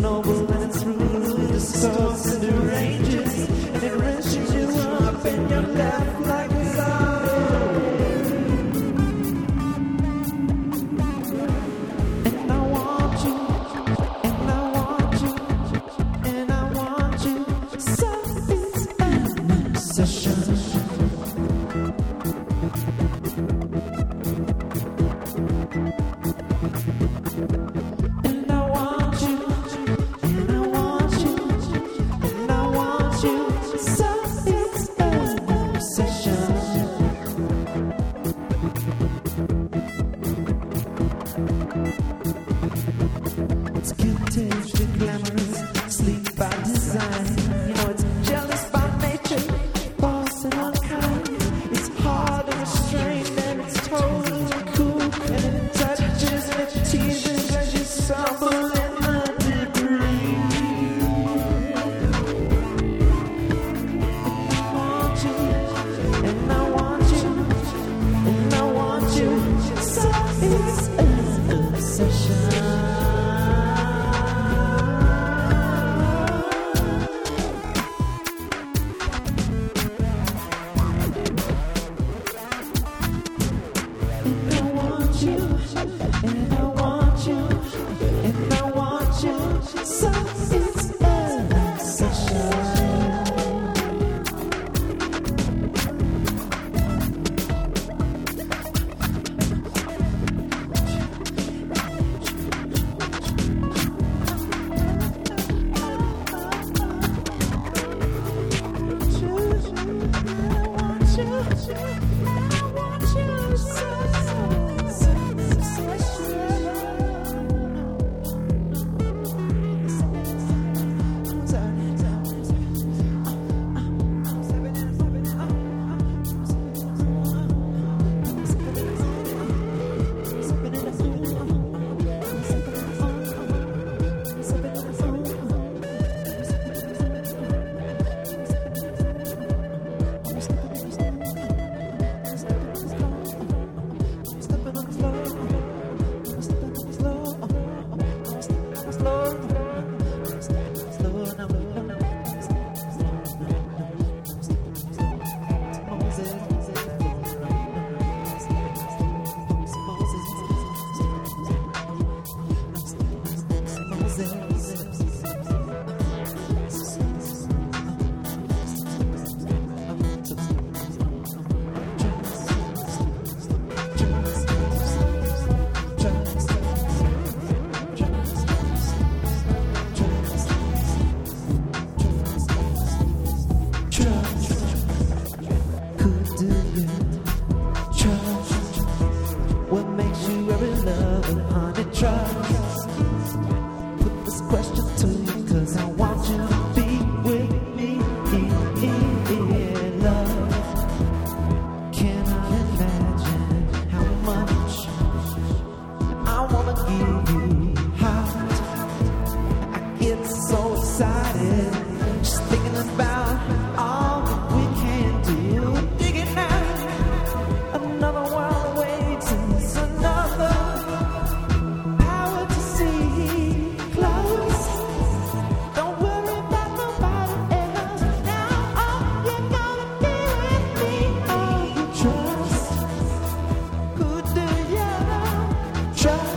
noble and its rulers. glamorous. Trust?